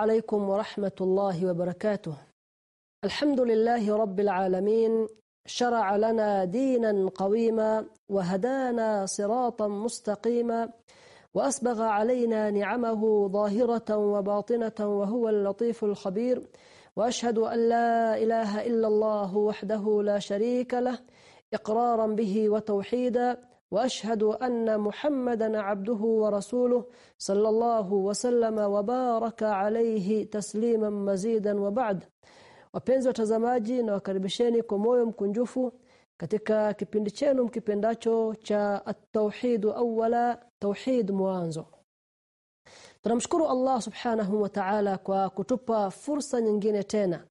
عليكم ورحمة الله وبركاته. الحمد لله رب العالمين شرع لنا دينا قويما وهدانا صراطا مستقيما وأسبغ علينا نعمه ظاهرة وباطنة وهو اللطيف الخبير. وأشهد أن لا إله إلا الله وحده لا شريك له إقرارا به وتوحيدا واشهد ان محمدا عبده ورسوله صلى الله وسلم وبارك عليه تسليما مزيدا وبعد wapenzi watazamaji na wakaribisheni kwa moyo mkunjufu katika kipindi chenu mkipendacho cha at-tauhid awwala tauhid mwanzo tunamshukuru Allah subhanahu wa ta'ala kwa kutupa fursa nyingine tena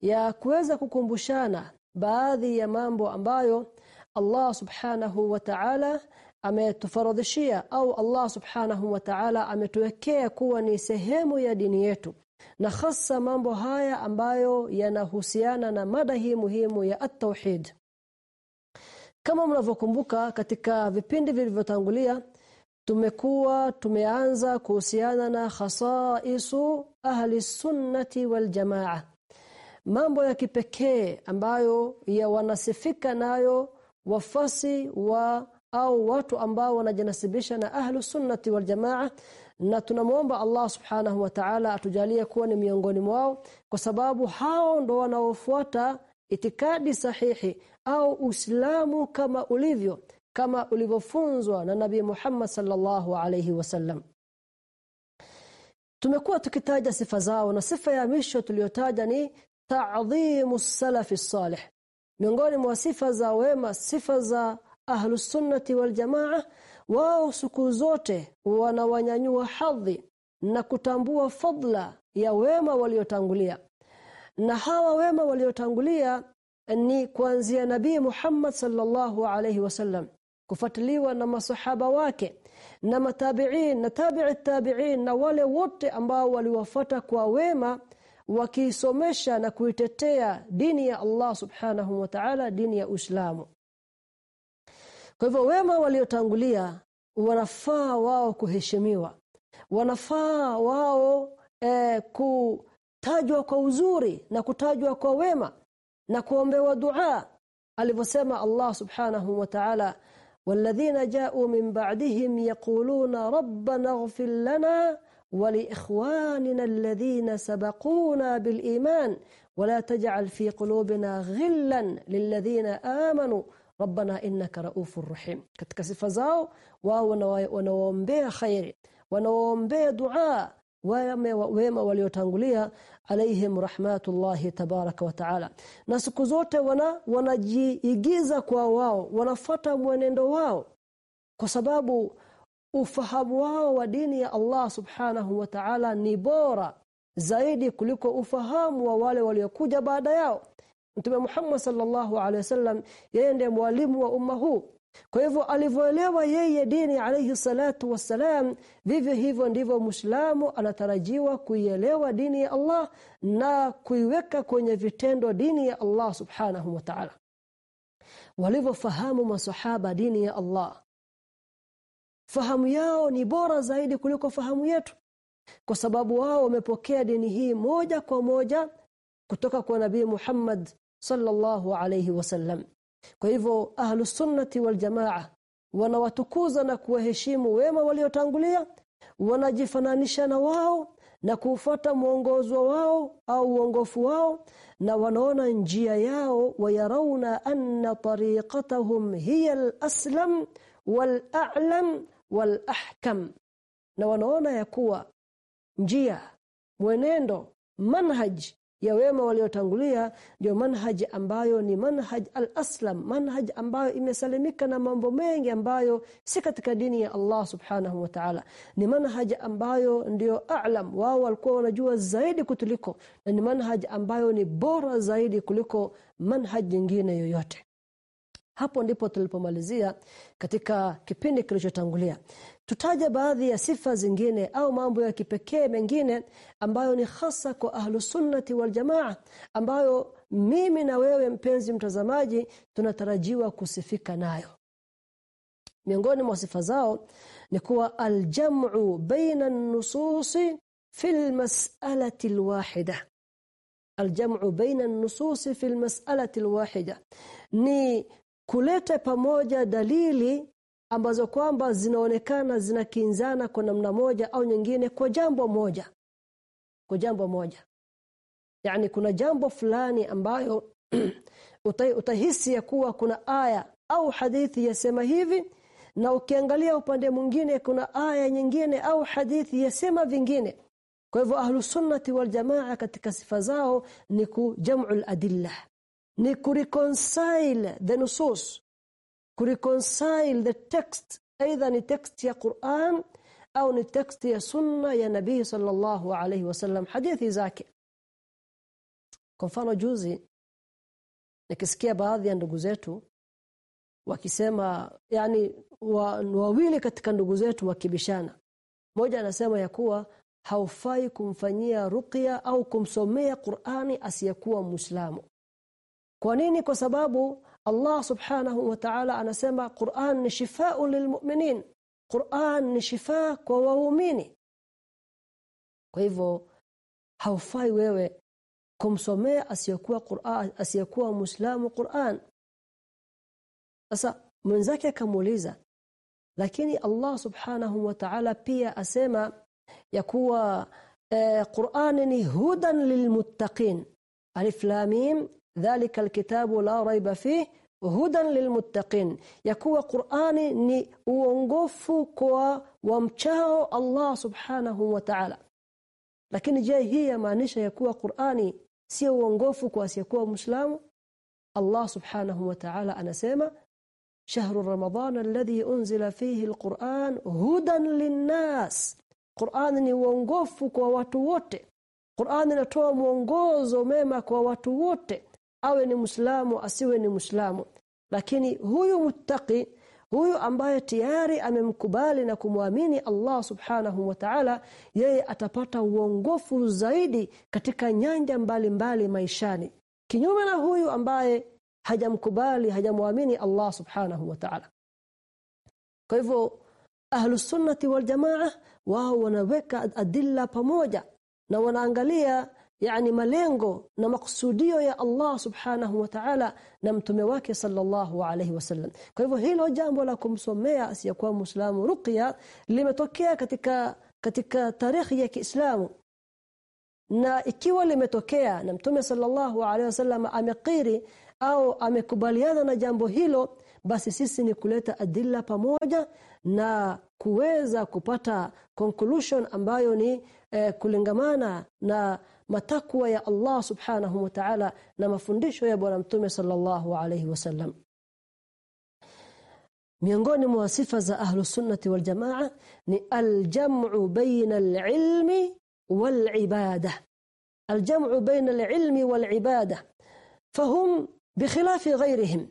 ya kuweza kukumbushana baadhi ya mambo ambayo Allah subhanahu wa ta'ala ametufaradhishia au Allah subhanahu wa ta'ala ametuwekea kuwa ni sehemu ya dini yetu. Na hasa mambo haya ambayo yanahusiana na mada hii muhimu ya at-tauhid. Kama mnavyokumbuka katika vipindi vilivyotangulia tumekuwa tumeanza kuhusiana na khasaisu ahli sunnati wal jamaa. Mambo ya kipekee ambayo ya wanasifika nayo wafasi wa au watu ambao wanajinasibisha na ahlu sunnati wal jamaa na tunamuomba Allah subhanahu wa ta'ala atujalie kuwa ni miongoni mwao kwa sababu hao ndo wanaofuata itikadi sahihi au Uislamu kama ulivyo kama ulivyofunzwa na Nabii Muhammad sallallahu alayhi wasallam Tumekuwa tukitaja sifa zao na sifa ya mwisho tuliyotaja ni ta'dhimu salafi salih miongoni mwa sifa za wema sifa za ahlus sunnati wal jamaa wao siku zote wanawanyanyua hadhi na kutambua fadla ya wema waliotangulia. Na hawa wema waliotangulia ni kuanzia nabii Muhammad sallallahu alayhi wasallam kufuatiliwa na masahaba wake na matabi'in na tabi'i tabi'in na wale wote ambao waliwafata kwa wema wakisomesha na kuitetea dini ya Allah subhanahu wa ta'ala dini ya Uislamu kwa hivyo wema waliotangulia wanafaa wao kuheshimiwa wanafaa wao e, kutajwa kwa uzuri na kutajwa kwa wema na kuombewa dua alivyosema Allah subhanahu wa ta'ala والذين جاءوا من بعدهم يقولون ربنا اغفر لنا ولإخواننا الذين سبقونا بالإيمان ولا تجعل في قلوبنا غلا للذين آمنوا ربنا إنك رؤوف رحيم katika sifa zao wao wanaoombea khairi wanaoombea dua wema waliotangulia alaihim rahmatullahi tabaraka wa taala na siku zote wana wanajiigiza kwa wao wanafata mwenendo wao kwa sababu ufahamu wao wa dini ya Allah subhanahu wa ta'ala ni bora zaidi kuliko ufahamu wa wale waliokuja baada yao. Mtume Muhammad sallallahu alaihi wasallam yeye ndiye mwalimu wa umma huu. Kwa hivyo alivyoelewa yeye dini alayhi salatu wassalam vivyo hivyo ndivyo Muislamu anatarajiwa kuielewa dini ya Allah na kuiweka kwenye vitendo dini ya Allah subhanahu wa ta'ala. Walivyofahamu masahaba dini ya Allah fahamu yao ni bora zaidi kuliko fahamu yetu. Kwa sababu wao wamepokea dini hii moja kwa moja kutoka kwa nabii Muhammad sallallahu alayhi wasallam kwa hivyo ahlus sunnati wal jamaa wanawatukuza na kuwaheshimu wema waliotangulia wanajifananisha na wao na kufuata mwongozo wao au uongofu wao na wanaona njia yao wayarauna anna tariqatahum hiya al-aslam wal-a'lam wal-ahkam na wanaona ya kuwa njia mwenendo manhaj ya wema waliotangulia ndio manhaj ambayo ni manhaj al-aslam manhaj ambayo imesalimika na mambo mengi ambayo si katika dini ya Allah subhanahu wa ta'ala. Ni manhaj ambayo ndio a'lam wao walikuwa wanajua zaidi kutuliko na ni manhaj ambayo ni bora zaidi kuliko manhaj nyingine yoyote hapo ndipo tulipomalizia katika kipindi kilichotangulia. Tutaja baadhi ya sifa zingine au mambo ya kipekee mengine ambayo ni hasa kwa ahlusunnati waljamaa ambayo mimi na wewe mpenzi mtazamaji tunatarajiwa kusifika nayo. Miongoni mwa sifa zao ni kuwa aljamu baina an-nususi fi al-mas'alati al-wahida. Aljamu baina an-nususi fi al-mas'alati al-wahida ni kuleta pamoja dalili ambazo kwamba zinaonekana zinakinzana kwa namna moja au nyingine kwa jambo moja. Kwa jambo moja. Yani kuna jambo fulani ambayo utahisi ya kuwa kuna aya au hadithi yasema hivi na ukiangalia upande mwingine kuna aya nyingine au hadithi yasema vingine. Kwa hivyo ahlu sunnati wal jamaa katika sifa zao ni kujam'ul adilla ni kureconcile the nusus. Kureconcile the text aidha ni text ya Qur'an au ni text ya sunna ya nabii sallallahu alayhi wasallam. Hadithi zake kwa mfano juzi nikisikia baadhi ya ndugu zetu wakisema yani wa, wawili katika ndugu zetu wakibishana. Mmoja anasema ya kuwa haufai kumfanyia ruqya au kumsomea Qur'ani asiyekuwa Muislamu kwa nini? Kwa sababu Allah subhanahu wa ta'ala anasema Qur'an ni shifaa lilmu'minin. Qur'an ni shifaa kwa waumini. Kwa hivyo haufai wewe kumsomea asiyokuwa Qur'an asiyokuwa Muislamu Qur'an. Sasa mwenzake akamuuliza lakini Allah subhanahu wa ta'ala pia asema ya kuwa eh, Qur'an ni hudan lilmuttaqin. Alif lam dhalika alkitabu la raiba fih hudan lilmuttaqin ya kuwa Qur'ani ni uongofu kwa wamchao Allah subhanahu wa ta'ala lakini je hii yamaanisha ya kuwa Qur'ani sio uongofu kwa asiyekuwa muislamu Allah subhanahu wa ta'ala anasema شهر رمضان الذي أنزل فيه القرآن هدى للناس Qur'an ni uongofu kwa watu wote Qur'an inatoa mwongozo mema kwa watu wote awe ni Muislamu asiwe ni Muislamu. Lakini huyu muttaqi huyu ambaye tayari amemkubali na kumwamini Allah subhanahu wa ta'ala yeye atapata uongofu zaidi katika nyanja mbalimbali mbali maishani. Kinyume na huyu ambaye hajamkubali hajamwamini Allah subhanahu wa ta'ala. Kwa hivyo ahlus sunnati wal jamaa wao wanaweka adilla pamoja na wanaangalia yani malengo na makusudio ya Allah subhanahu wa ta'ala na mtume wake sallallahu alayhi wasallam kwa hivyo hilo jambo la kumsomea asiyekuwa muislamu ruqya limetokea katika katika tarehe ya Kiislamu. Na ikiwa limetokea na mtume sallallahu alayhi wasallam amekiri au amekubaliana na jambo hilo basi sisi ni kuleta adilla pamoja na kuweza kupata conclusion ambayo ni eh, kulingamana na matakwa ya Allah subhanahu wa ta'ala na mafundisho ya bwana mtume sallallahu alayhi wasallam miongoni mwa sifa za ahlu sunnati wal jamaa ni aljam'u baina al-ilmi wal-ibada aljam'u baina al-ilmi wal-ibada fahum bikhilafi ghayrihim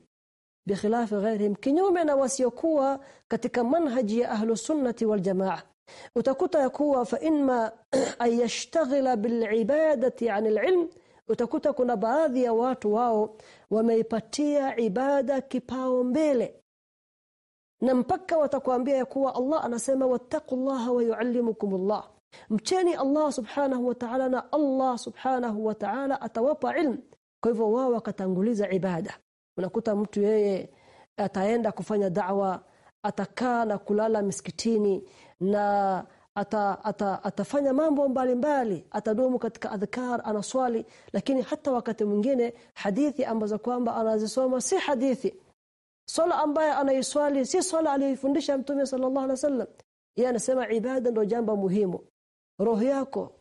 bikhilafi ghayrihim kinyume na wasiokuwa katika manhaji ya ahlu sunnati wal jamaa utakuta ya kuwa fa inma ayashtaghila bilibadati an alilm utakuta kuna baadhi ya watu wao wameipatia ibada kipao mbele na mpaka watakwambia ya kuwa Allah anasema wattaqullaha wa yuallimukumullah mcheni Allah subhanahu wa ta'ala na Allah subhanahu wa ta'ala atawapa ilmu kwa hivyo wao wakatanguliza ibada unakuta mtu yeye ataenda kufanya da'wa atakaa na kulala misikitini na ata, ata, atafanya mambo mbalimbali atadumu katika adhkar anaswali lakini hata wakati mwingine hadithi ambazo kwamba anazisoma si hadithi. Swala ambaye anaiswali si swala aliyofundisha mtume sallallahu alaihi wasallam. Yeye anasema ibada ndio jambo muhimu. Roho yako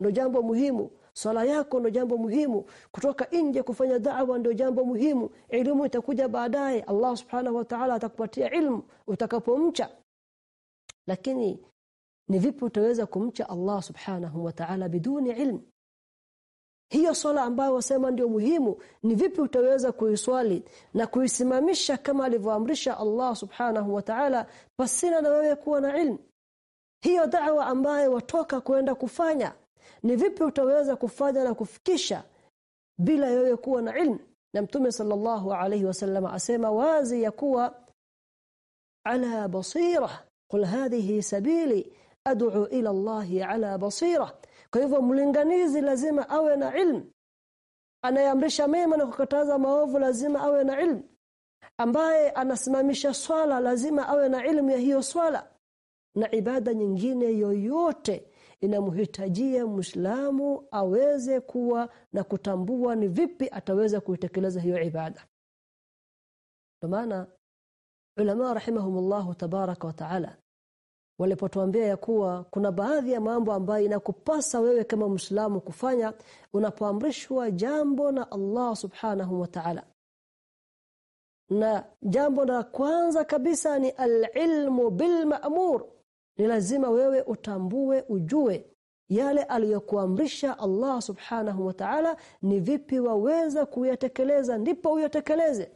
ndio jambo muhimu swala yako ndio jambo muhimu. Kutoka nje kufanya da'wa ndio jambo muhimu. Elimu itakuja baadaye. Allah subhanahu wa ta'ala atakupatia ilmu utakapomcha. Lakini ni vipi utaweza kumcha Allah subhanahu wa ta'ala biduni ilmu? Hiyo swala ambayo wasema ndio muhimu ni vipi utaweza kuiswali na kuisimamisha kama alivyoamrisha Allah subhanahu wa ta'ala pasina na wewe kuwa na ilmu? Hiyo da'wa ambayo watoka kwenda kufanya ni vipi utaweza kufanya na kufikisha bila wewe kuwa na ilmu? Na mtume sallallahu alayhi wasallam asema wazi ya kuwa ala basira qul hadhihi sabili ad'u ila Allah ala basira. Kwa hivyo mlinganizi lazima awe na ilmu. Anayeamrisha mema na kukataza maovu lazima awe na ilmu. Ambaye anasimamisha swala lazima awe na ilmu ya hiyo swala. Na ibada nyingine yoyote inamhitajia Muislamu aweze kuwa na kutambua ni vipi ataweza kuitekeleza hiyo ibada. Kwa maana ulama rahimahumullah tabaraka wa taala walipotuambia ya kuwa kuna baadhi ya mambo ambayo inakupasa wewe kama Muislamu kufanya unapoamrishwa jambo na Allah subhanahu wa ta'ala na jambo la kwanza kabisa ni al-ilmu bil ma'mur ni lazima wewe utambue ujue yale aliyokuamrisha Allah subhanahu wa ta'ala ni vipi waweza kuyatekeleza ndipo uyatekeleze.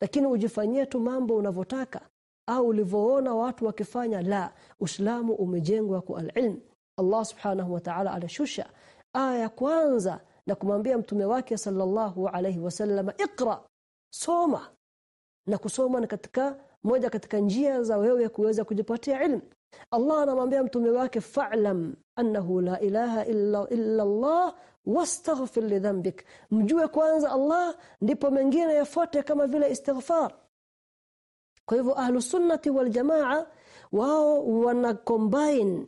Lakini ujifanyie tu mambo unavotaka au ulivyoona watu wakifanya la Uislamu umejengwa kwa alilm. Allah subhanahu wa ta'ala alishusha aya ya kwanza na kumwambia mtume wake sallallahu alayhi wasallam ikra soma. Na kusoma ni katika moja katika njia za wewe kuweza kujipatia ilmu Allah anamwambia mtume wake fa'lam annahu la ilaha illa illa Allah wastaghfir li dhanbik. Mjue kwanza Allah ndipo mengine yafuate kama vile istighfar. Kwa hivyo ahlu sunnati wal jamaa wao wana combine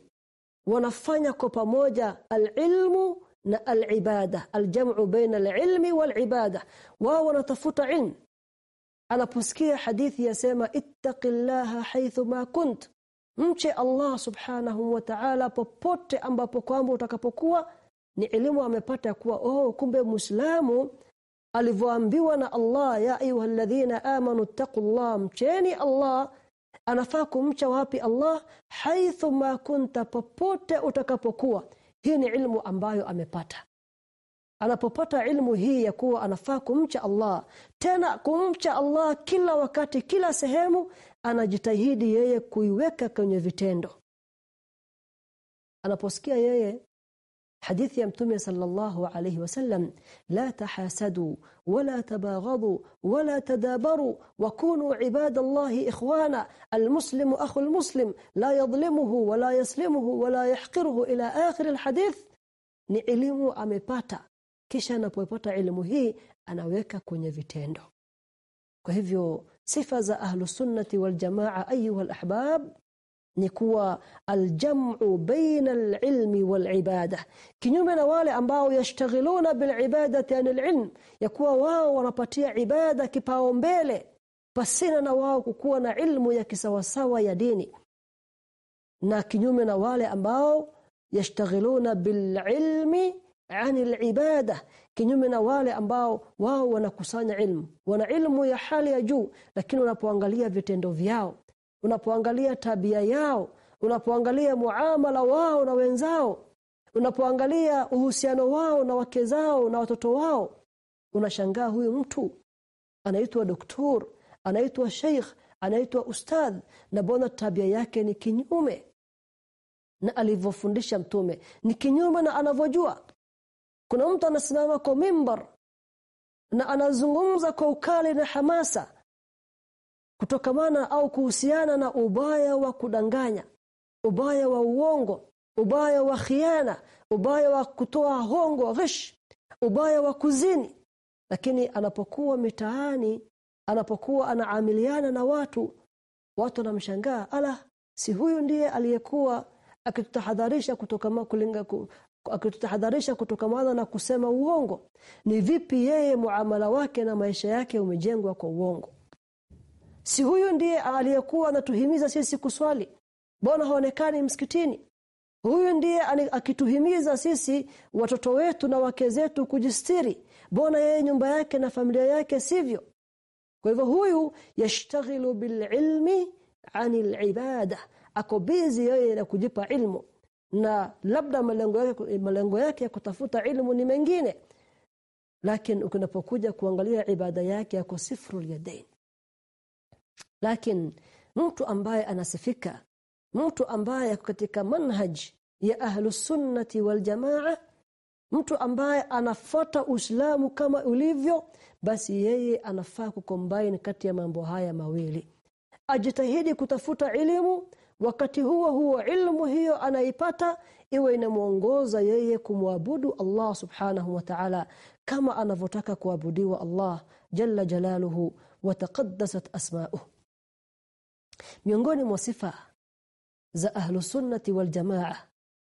wanafanya kwa pamoja alilmu na alibada aljam'u baina alilmi walibada. Wao wanatafuta ilmu. Anaposikia hadithi yasema ittaqillaha haythu ma kunt mche Allah subhanahu wa ta'ala popote ambapo kwamba utakapokuwa ni elimu amepata kuwa oh kumbe muislamu alivyoambiwa na Allah ya ayyuhalladhina amanu taqullah mcheni Allah. Anafaa kumcha wapi Allah? Haithu ma kunta popote utakapokuwa. Hii ni ilmu ambayo amepata. Anapopata ilmu hii ya kuwa anafaa kumcha Allah tena kumcha Allah kila wakati kila sehemu anajitahidi yeye kuiweka kwenye vitendo anaposikia yeye hadithi ya mtume sallallahu alayhi wasallam la tahasadu wala tabaghadu wala tadabaru wakunu ibadallahi ikhwana almuslimu akhu almuslim la yadhlimuhu wala yaslimuhu wala yahqiruhu ila akhir alhadith ni elimu amepata kisha anapopata elimu hii anaweka kwenye vitendo kwa hivyo sifa za ahlu sunnati wal jamaa ayuha alahbab ni kuwa aljam'u baina alilmi walibada kinyume na wale ambao yashtaghiluna bilibadati anil ilm ya kuwa wao wanapatia ibada kipao mbele pasina na wao kukuwa na ilmu ya kisawasawa ya dini na kinyume na wale ambao yashtaghiluna bililmi anil ibada kinyume na wale ambao wao wanakusanya ilmu. Wana ilmu ya hali ya juu lakini unapoangalia vitendo vyao unapoangalia tabia yao unapoangalia muamala wao na wenzao unapoangalia uhusiano wao na wake zao na watoto wao unashangaa huyu mtu anaitwa doktor anaitwa sheikh anaitwa ustadh na bona tabia yake ni kinyume na alivyofundisha mtume. Ni kinyume na anavyojua kuna mtu anasimama kwa mimbar na anazungumza kwa ukali na hamasa kutokamana au kuhusiana na ubaya wa kudanganya ubaya wa uongo ubaya wa khiana ubaya wa kutoa hongo ghish ubaya wa kuzini. Lakini anapokuwa mitaani anapokuwa anaamiliana na watu watu wanamshangaa ala si huyu ndiye aliyekuwa akitutahadharisha kutoka kulinga akitutahadharisha kutokamana na kusema uongo. Ni vipi yeye muamala wake na maisha yake umejengwa kwa uongo? Si huyu ndiye aliyekuwa anatuhimiza sisi kuswali? Mbona haonekani msikitini? Huyu ndiye akituhimiza sisi watoto wetu na wake zetu kujistiri? Mbona yeye nyumba yake na familia yake sivyo? Kwa hivyo huyu yashtaghilu bililmi anil ibada ako bizi yeye na kujipa ilmu na labda malengo yake malengo yake ya kutafuta ilmu ni mengine. Lakini ukinapokuja kuangalia ibada yake yako sifru yadain. Lakini mtu ambaye anasifika mtu ambaye katika manhaj ya ahlus sunnati wal jamaa mtu ambaye anafuata Uislamu kama ulivyo basi yeye anafaa kukombine kati ya mambo haya mawili. Ajitahidi kutafuta elimu wakati huo huo ilmu hiyo anaipata iwe inamuongoza yeye kumwabudu Allah subhanahu wa ta'ala kama anavyotaka kuabudiwa Allah jalla jalaluhu wa taqaddasat asma'uhu. Miongoni mwa sifa za ahlu sunnati wal jamaa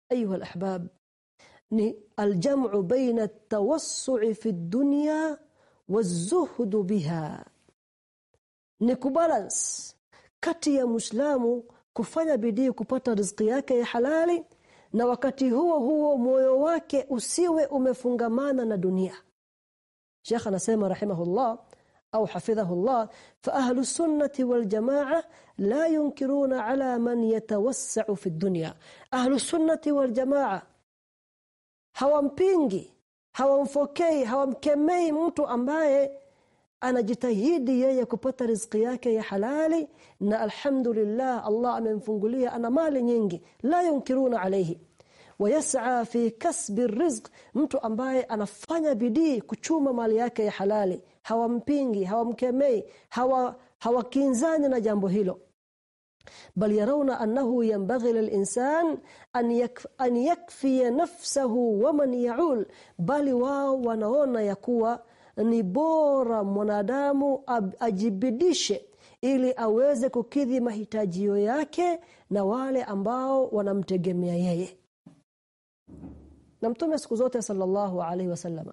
ayuha alahbab ni aljam'u baina at-tawassu'i fi ad-dunya waz-zuhd biha. Ni kubalance kati ya muislamu kufanya bidii kupata riziki yake ya halali na wakati huo huo moyo wake usiwe umefungamana na dunia. Sheikh anasema rahimahullah au hafidhahullah fa ahlu sunnati wal jamaa la yunkiruna ala man yatawassau fi dunya. Ahlu sunnati wal jamaa hawampingi hawamfokei hawamkemei mtu ambaye anajitahidi yeye kupata riziki yake ya halali na alhamdulillah Allah amemfungulia ana mali nyingi la yunkiruna alayhi. Wayas'a fi kasbi rizq mtu ambaye anafanya bidii kuchuma mali yake ya halali. Hawampingi hawamkemei hawa hawakinzani na jambo hilo. Bal yarawna annahu yanbaghi lilinsan an yakf, an yakfi nafsahu wa man ya'ul. Bali wao wanaona ya kuwa ni bora mwanadamu ajibidishe ili aweze kukidhi mahitajio yake na wale ambao wanamtegemea yeye. Na mtume siku zote sallallahu alaihi wasallam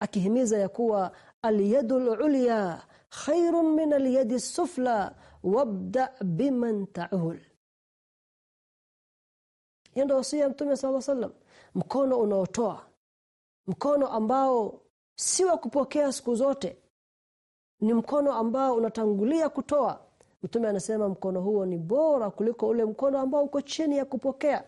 akihimiza ya kuwa aliyadul ulya khairun min aliyadi sufla wabda biman ta'ul. Ndio wasia mtume sallallahu alaihi wasallam. Mkono unaotoa mkono ambao si wa kupokea siku zote ni mkono ambao unatangulia kutoa. Mtume anasema mkono huo ni bora kuliko ule mkono ambao uko chini ya kupokea.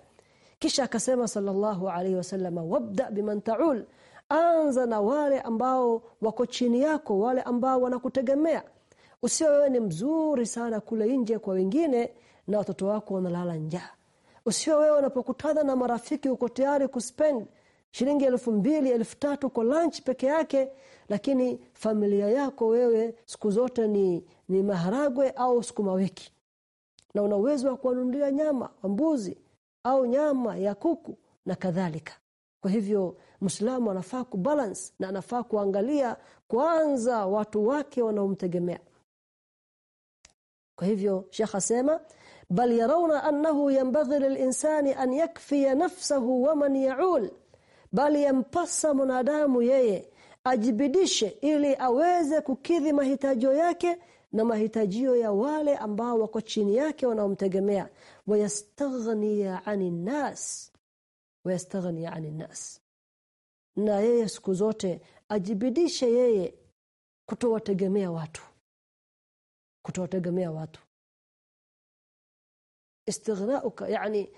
Kisha akasema sallallahu alaihi wasallama wabda biman taul anza na wale ambao wako chini yako wale ambao wanakutegemea. Usiwe wewe ni mzuri sana kule nje kwa wengine na watoto wako wanalala njaa. Usiwe wewe unapokutana na marafiki uko tayari kuspend shilingi elfu mbili elfu tatu kwa lunch peke yake lakini familia yako wewe siku zote ni ni maharagwe au sukuma wiki. Na una uwezo wa kuwanunulia nyama wa mbuzi au nyama ya kuku na kadhalika. Kwa hivyo Muislamu anafaa kubalance na anafaa kuangalia kwanza watu wake wanaomtegemea. Kwa hivyo Sheikh asema bal yarawna annahu yanbaghi lilinsani an yakfiya nafsahu wa man ya'ul bali yampasa mwanadamu yeye ajibidishe ili aweze kukidhi mahitajio yake na mahitajio ya wale ambao wako chini yake wanaomtegemea. Wayastaghnia ani nas wayastaghniya ani nas. Na yeye siku zote ajibidishe yeye kutowategemea watu kutowategemea watu. Istighnauka yani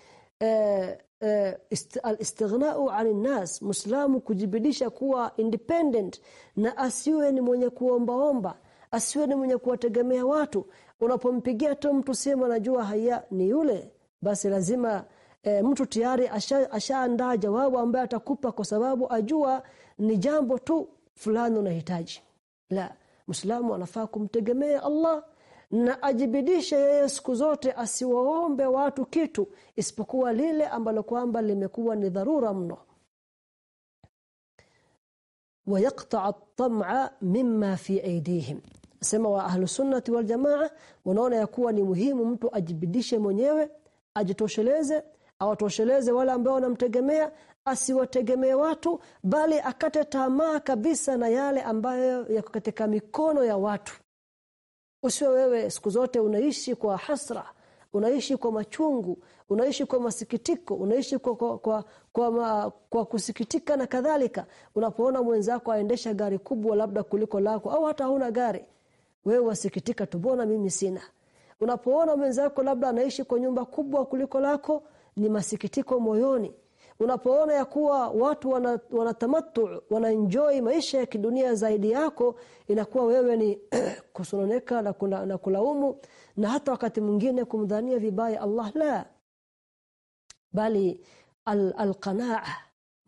al-istighna'u 'anil nas muislamu kujibidisha kuwa independent na asiwe ni mwenye kuombaomba. Asiwe ni mwenye kuwategemea watu. Unapompigia tu mtu simu anajua haya ni yule basi lazima e, mtu tayari ashaandaa asha jawabu ambaye atakupa kwa sababu ajua ni jambo tu fulani unahitaji. La muislamu anafaa kumtegemea Allah na ajibidishe yeye siku zote asiwaombe watu kitu isipokuwa lile ambalo kwamba limekuwa ni dharura mno ويقطع الطمع مما في ايديهم sema wa ahlu sunnati wal jamaa wanaona ya kuwa ni muhimu mtu ajibidishe mwenyewe ajitosheleze awatosheleze wale ambao wanamtegemea asiwategemee watu bali akate tamaa kabisa na yale ambayo yako katika mikono ya watu usiwe wewe siku zote unaishi kwa hasra unaishi kwa machungu unaishi kwa masikitiko unaishi kwa kwa kwa, kwa, ma, kwa kusikitika na kadhalika. Unapoona mwenzako aendesha gari kubwa labda kuliko lako au hata huna gari wewe wasikitika tubona mimi sina? Unapoona mwenzako labda anaishi kwa nyumba kubwa kuliko lako ni masikitiko moyoni unapoona ya kuwa watu wanatamattu wana wanaenjoy maisha ya kidunia zaidi yako inakuwa wewe ni kusononeka na, kuna, na kulaumu na hata wakati mwingine kumdhania vibaya Allah la. Bali alqanaa al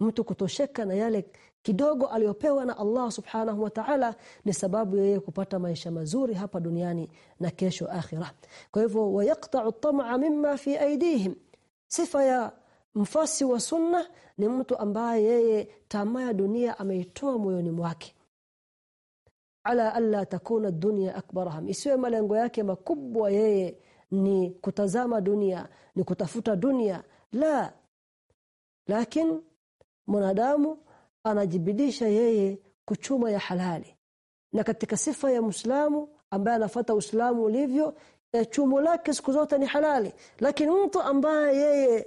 mtu kutosheka na yale kidogo aliyopewa na Allah subhanahu wa ta'ala ni sababu yeye kupata maisha mazuri hapa duniani na kesho akhira kwa hivyo wayaqta'u tam'a mimma fi aidihim sifa ya mfasi wa sunna ni mtu ambaye yeye tamaa ya dunia ameitoa moyoni mwake. Ala alla takuna dunya akbarahum. Isiwe malengo yake makubwa yeye ni kutazama dunia ni kutafuta dunia. La. Lakini mwanadamu anajibidisha yeye kuchuma ya halali. Na katika sifa ya Muislamu ambaye anafata Uislamu ulivyo chumo lake siku zote ni halali. Lakini mtu ambaye yeye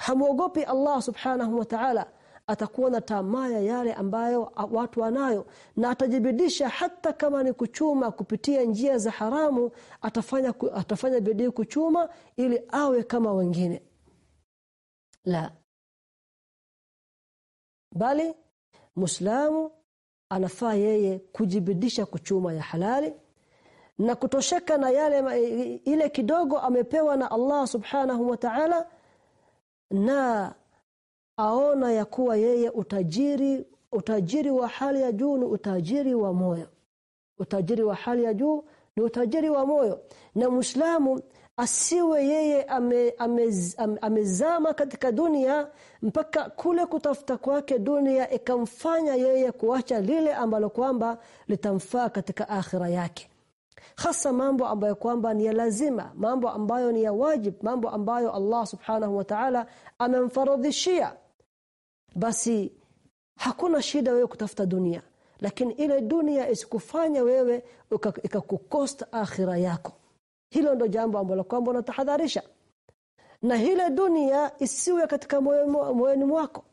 hamuogopi Allah subhanahu wa ta'ala atakuwa na tamaa yale ambayo watu wanayo na atajibidisha hata kama ni kuchuma kupitia njia za haramu atafanya atafanya bidii kuchuma ili awe kama wengine. La. Bali muslamu anafaa yeye kujibidisha kuchuma ya halali na kutosheka na yale ile kidogo amepewa na Allah subhanahu wa ta'ala na aona ya kuwa yeye utajiri utajiri wa hali ya juu ni utajiri wa moyo. Utajiri wa hali ya juu ni utajiri wa moyo. Na Muislamu asiwe yeye ame, ame, ame, amezama katika dunia mpaka kule kutafuta kwake dunia ikamfanya yeye kuacha lile ambalo kwamba litamfaa katika akhira yake hasa mambo ambayo kwamba ni ya lazima mambo ambayo ni ya wajib mambo ambayo Allah subhanahu wa ta'ala amemfaradhishia. Basi hakuna shida wewe kutafuta dunia lakini ile dunia isikufanya wewe ikakukosta akhira yako. Hilo ndo jambo ambalo kwamba unatahadharisha. Na hile dunia isiwe katika moyoni mwako.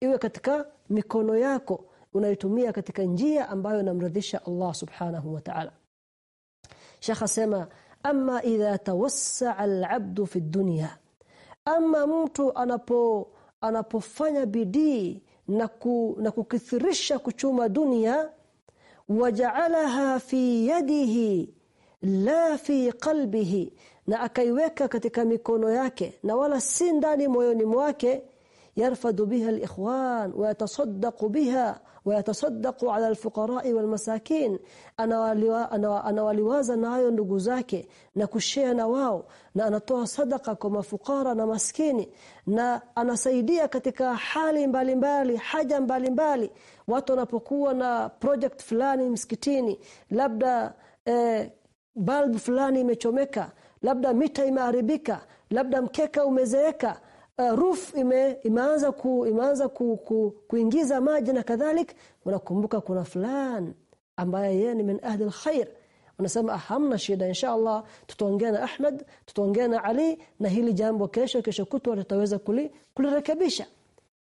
Iwe katika mikono yako unaitumia katika njia ambayo inamridhisha Allah subhanahu wa ta'ala Sheikh asema amma idha tawassa'a al-'abdu fi dunya. Amma mtu anapo anapofanya bidii na, ku, na kukithirisha kuchuma dunia waja'alaha fi yadihi la fi qalbihi na akaiweka katika mikono yake na wala si ndani moyoni mwake yarfadu biha alikhwan wa biha wa yatasaddaqu ala alfuqarai walmasakin anawaliwaza nayo ndugu zake na kushare na wao na anatoa sadaka kwa mafukara na maskini na anasaidia katika hali mbalimbali mbali, haja mbalimbali mbali. watu wanapokuwa na project fulani msikitini labda eh, bulb fulani imechomeka labda mita imeharibika labda mkeka umezeeka uh, roof ime, imeanza ku, imeanza ku, ku, kuingiza maji na kadhalik unakumbuka kuna fulani ambaye yeye ni min ahli alkhair unasema hamna shida insha Allah tutaongea na Ahmed tutaongea na Ali na hili jambo kesho kesho kutwa tutaweza kulirekebisha.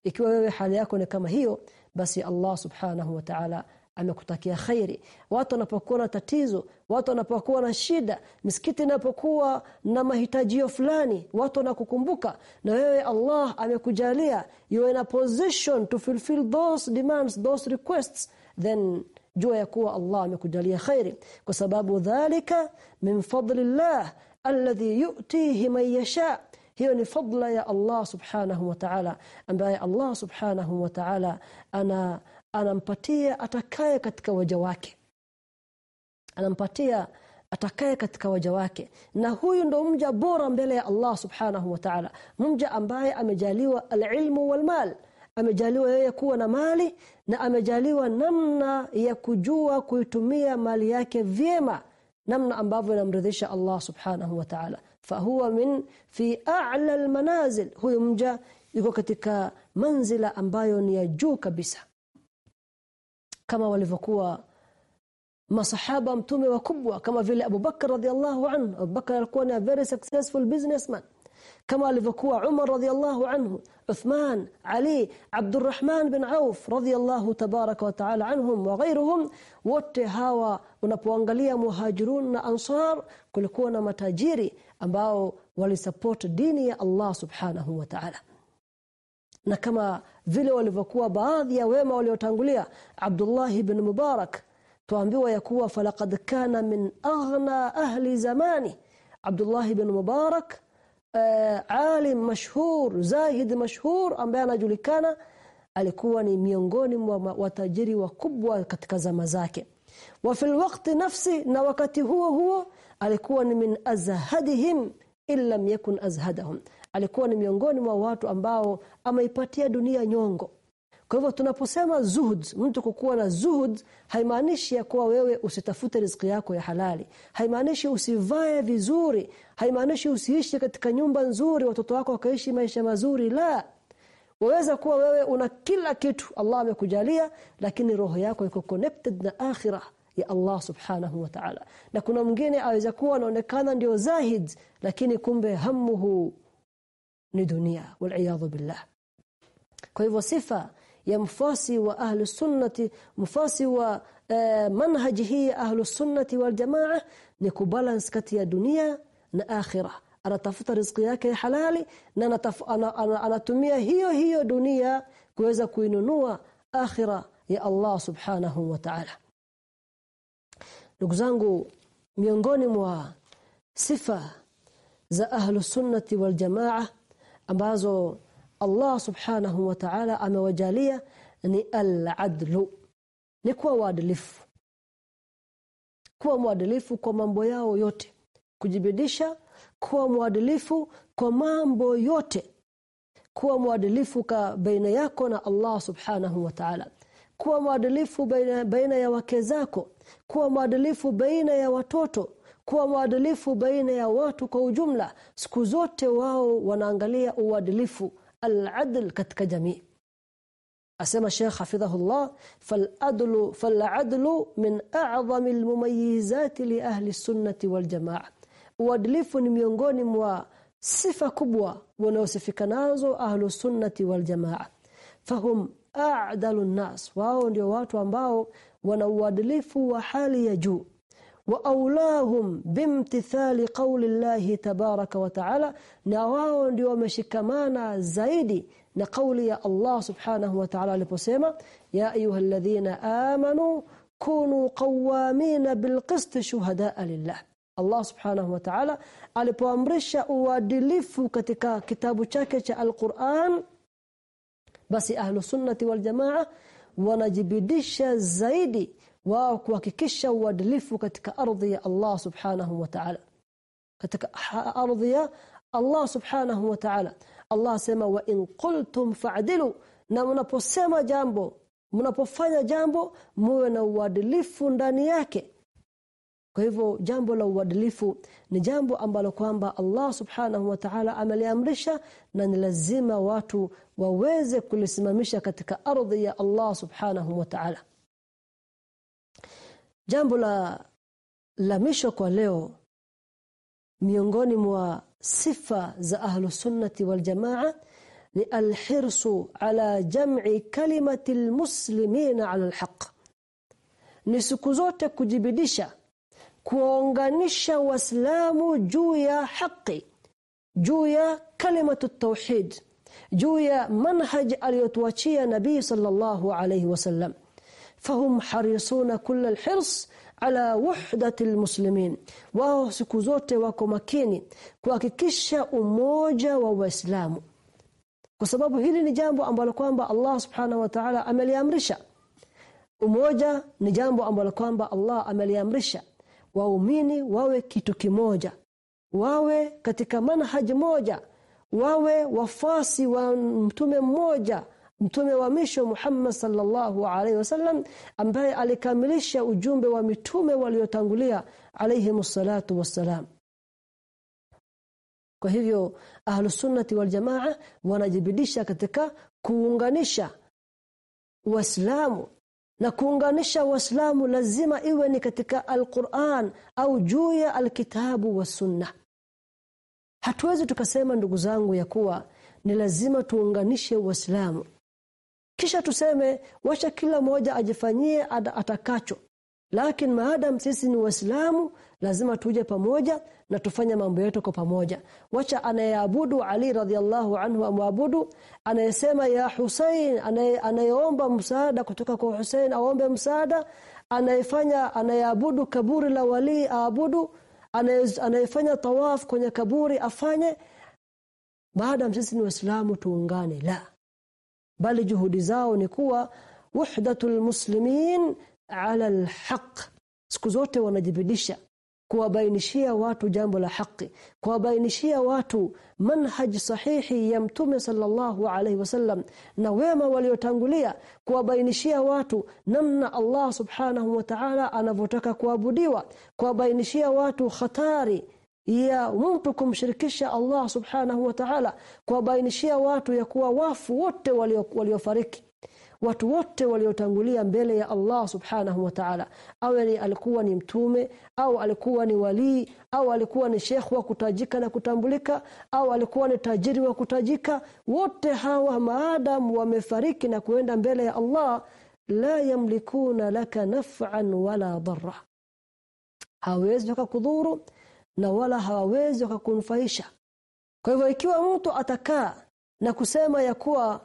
Ikiwa wewe hali yako ni kama hiyo basi Allah subhanahu wa ta'ala amekutakia khairi. Watu wanapokuwa na tatizo watu wanapokuwa na shida misikiti inapokuwa na mahitajio fulani watu wanakukumbuka. Na wewe Allah amekujalia you in a position to fulfill those demands those requests then jua ya kuwa Allah amekujalia khairi. Kwa sababu dhalika min fadlillah alladhi yu'tihi man yasha. Hiyo ni fadla ya Allah subhanahu wa ta'ala ambaye Allah subhanahu wa ta'ala ana anampatia atakaye katika waja wake. Anampatia atakaye katika waja wake. Na huyu ndo mja bora mbele ya Allah subhanahu wa ta'ala. Mja ambaye amejaliwa alilmu walmal. Amejaliwa yeye kuwa na mali na amejaliwa namna ya kujua kuitumia mali yake vyema. Namna ambavyo inamridhisha Allah subhanahu wa ta'ala. Fahuwa min fi a'la almanazil. Huyu mja yuko katika manzila ambayo ni ya juu kabisa kama walivyokuwa masahaba mtume wakubwa kama vile Abu Bakar radhiallahu anhu Abu Bakar alikuwa ni a very successful businessman kama alivyokuwa Umar radhiallahu anhu Uthman Ali Abdurrahman bin Auf radhiallahu tabaraka wa taala anhum wa ghayruhum wote hawa unapoangalia muhajirun na ansar kulikuwa na matajiri ambao walisupport dini ya Allah subhanahu wa ta'ala na kama vile walivyokuwa baadhi ya wema waliotangulia Abdullah ibn Mubarak tuambiwa ya kuwa falaqad kana min aghna ahli zamani. Abdullah ibn Mubarak uh, alim mashhur zahid mashhur ambaye anajulikana alikuwa ni miongoni mwa watajiri wakubwa katika zama zake. Wa fil waqti nafsi na wakati huo huo alikuwa ni min azhadihim illa yakun azhadahum alikuwa ni miongoni mwa watu ambao ameipatia dunia nyongo. Kwa hivyo tunaposema zuhud mtu kukuwa na zuhud haimaanishi ya kuwa wewe usitafute riziki yako ya halali. Haimaanishi usivae vizuri. Haimaanishi usiishi katika nyumba nzuri watoto wako wakaishi maisha mazuri la. Waweza kuwa wewe una kila kitu Allah amekujalia lakini roho yako iko connected na akhirah ya Allah subhanahu wa ta'ala. Na kuna mwingine aweza kuwa anaonekana ndio zahid lakini kumbe hamuhu ni dunia wal billah kwa hivyo sifa ya mfasi wa ahlu sunnati mfasi wa uh, manhaji hii ahlu sunnati wal jamaa ni kubalance kati ya dunia na akhirah anatafuta riziki yake halali na anatumia hiyo hiyo dunia kuweza kuinunua akhira ya Allah subhanahu wa ta'ala zangu miongoni mwa sifa za ahlu sunnati wal jamaa ambazo Allah subhanahu wa ta'ala amewajalia ni al-adlu ni kuwa waadilifu. Kuwa mwadilifu kwa mambo yao yote. Kujibidisha kuwa mwadilifu kwa mambo yote. Kuwa mwadilifu ka baina yako na Allah subhanahu wa ta'ala. Kuwa mwadilifu baina, baina ya wake zako. Kuwa mwadilifu baina ya watoto kuwa waadilifu baina ya watu kwa ujumla. Siku zote wao wanaangalia uadilifu al-adl katika jamii. Asema Sheikh hafidhahullah fal-adlu fal-adlu min a'zami al-mumayyizat li ahli sunnati wal jamaa. Uadilifu ni miongoni mwa sifa kubwa wanaosifika nazo ahlu sunnati wal jamaa. Fahum a'dalu nas wao ndio watu ambao wana uadilifu wa hali ya juu aulahum bimtithali qawli Allah tabaraka wa taala na wao ndio wameshikamana zaidi na kauli ya Allah subhanahu wa ta'ala aliposema ya ayyuhalladhina amanu kunu qawamina bilqist shuhadaa lillah Allah subhanahu wa ta'ala alipoamrisha uadilifu katika kitabu chake cha Al-Qur'an basi ahlu sunnati wal jamaa wanajibidisha zaidi wao kuhakikisha uadilifu katika ardhi ya Allah subhanahu wa ta'ala. Katika ardhi ya Allah subhanahu wa ta'ala. Allah sema wa in qultum fa'dilu. Na mnaposema jambo mnapofanya jambo muwe na uadilifu ndani yake. Kwa hivyo jambo la uadilifu ni jambo ambalo kwamba Allah Subhanahu wa Ta'ala ameliamrisha na ni lazima watu waweze kulisimamisha katika ardhi ya Allah Subhanahu wa Ta'ala. Jambo la la misho kwa leo miongoni mwa sifa za ahlu sunnati wal jamaa ni alhirsu ala jam'i kalimati almuslimina ala alhaq ni siku zote kujibidisha kuunganisha waislamu juu ya haki juu ya kalimatu tauhid juu ya manhaj aliyotuachia nabii sallallahu alayhi wasallam fahum harisuna kull alhirs ala وحدة almuslimin wao siku zote wako makini kuhakikisha umoja wa waislamu. Kwa sababu hili ni jambo ambalo kwamba Allah subhanahu wa ta'ala ameliamrisha. Umoja ni jambo ambalo kwamba Allah ameliamrisha. Waumini wawe kitu kimoja. Wawe katika manhaj moja. Wawe wafasi wa mtume mmoja mtume wa mwisho Muhammad sallallahu alaihi wasallam ambaye alikamilisha ujumbe wa mitume waliotangulia alayhi msalatu wassalam. Kwa hivyo ahlu sunnati wal jamaa wanajibidisha katika kuunganisha waislamu na kuunganisha waislamu lazima iwe ni katika alquran au juu ya alkitabu wa sunna. Hatuwezi tukasema ndugu zangu ya kuwa ni lazima tuunganishe waislamu kisha tuseme wacha kila mmoja ajifanyie atakacho. Lakini maadam sisi ni waislamu lazima tuje pamoja na tufanye mambo yetu kwa pamoja. Wacha anayeabudu Ali radhiallahu anhu amwabudu anayesema ya Hussein anayeomba msaada kutoka kwa Hussein aombe msaada anayefanya anayeabudu kaburi la wali aabudu anayefanya tawaf kwenye kaburi afanye maadam sisi ni waislamu tuungane la bali juhudi zao ni kuwa wahdatul muslimin ala alhaq. Siku zote wanajibidisha kuwabainishia watu jambo la haki kuwabainishia watu manhaj sahihi ya mtume sallallahu alaihi wasallam na wema waliotangulia kuwabainishia watu namna Allah subhanahu wa ta'ala anavyotaka kuabudiwa kuwabainishia watu hatari ya mtu kumshirikisha Allah subhanahu wa ta'ala kuwabainishia watu ya kuwa wafu wote waliofariki watu wote waliotangulia mbele ya Allah subhanahu wa ta'ala. Awe ni alikuwa ni mtume au alikuwa ni walii au alikuwa ni shekh wa kutajika na kutambulika au alikuwa ni tajiri wa kutajika wote hawa maadam wamefariki na kuenda mbele ya Allah la yamlikuna laka naf'an wala dharra hawezi kukudhuru na wala hawawezi kukunufaisha kwa hivyo ikiwa mtu atakaa na kusema ya kuwa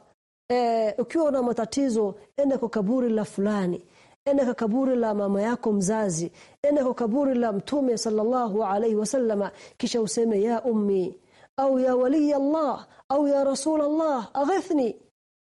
e, ukiwa una matatizo enda kwa kaburi la fulani enda kwa kaburi la mama yako mzazi enda kwa kaburi la mtume sallallahu alaihi wasallama kisha useme ya ummi au ya wali Allah au ya rasul Allah aghithni.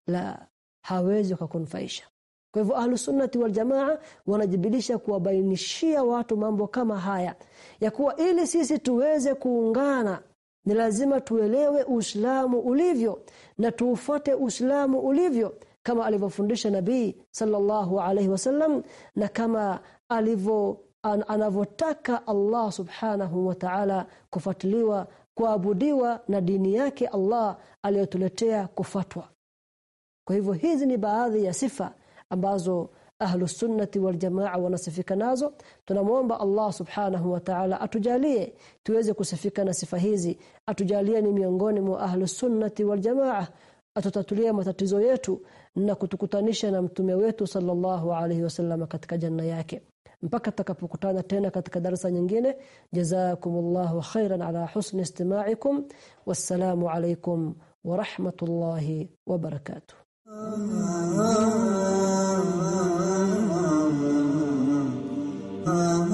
La hawezi kukunufaisha kwa hivyo ahlusunnati sunnati wal jamaa wanajibilisha kuwabainishia watu mambo kama haya. Ya kuwa ili sisi tuweze kuungana ni lazima tuelewe Uislamu ulivyo na tuufuate Uislamu ulivyo kama alivyofundisha Nabii sallallahu alaihi wasallam na kama alivyo an, anavotaka Allah subhanahu wa ta'ala kufuatiliwa kuabudiwa na dini yake Allah aliyotuletea kufatwa kwa hivyo hizi ni baadhi ya sifa ambazo ahlu sunnati wal jamaa wanasifika nazo. Tunamwomba Allah subhanahu wa ta'ala atujalie tuweze kusifika na sifa hizi atujalie ni miongoni mwa ahlu sunnati wal jamaa atutatulia matatizo yetu na kutukutanisha na mtume wetu sallallahu alaihi wasallam katika janna yake. Mpaka tutakapokutana tena katika darasa nyingine jazakumullahu khairan ala husni istima'ikum wassalamu alaykum wa rahmatullahi wa barakatuh Uh-huh.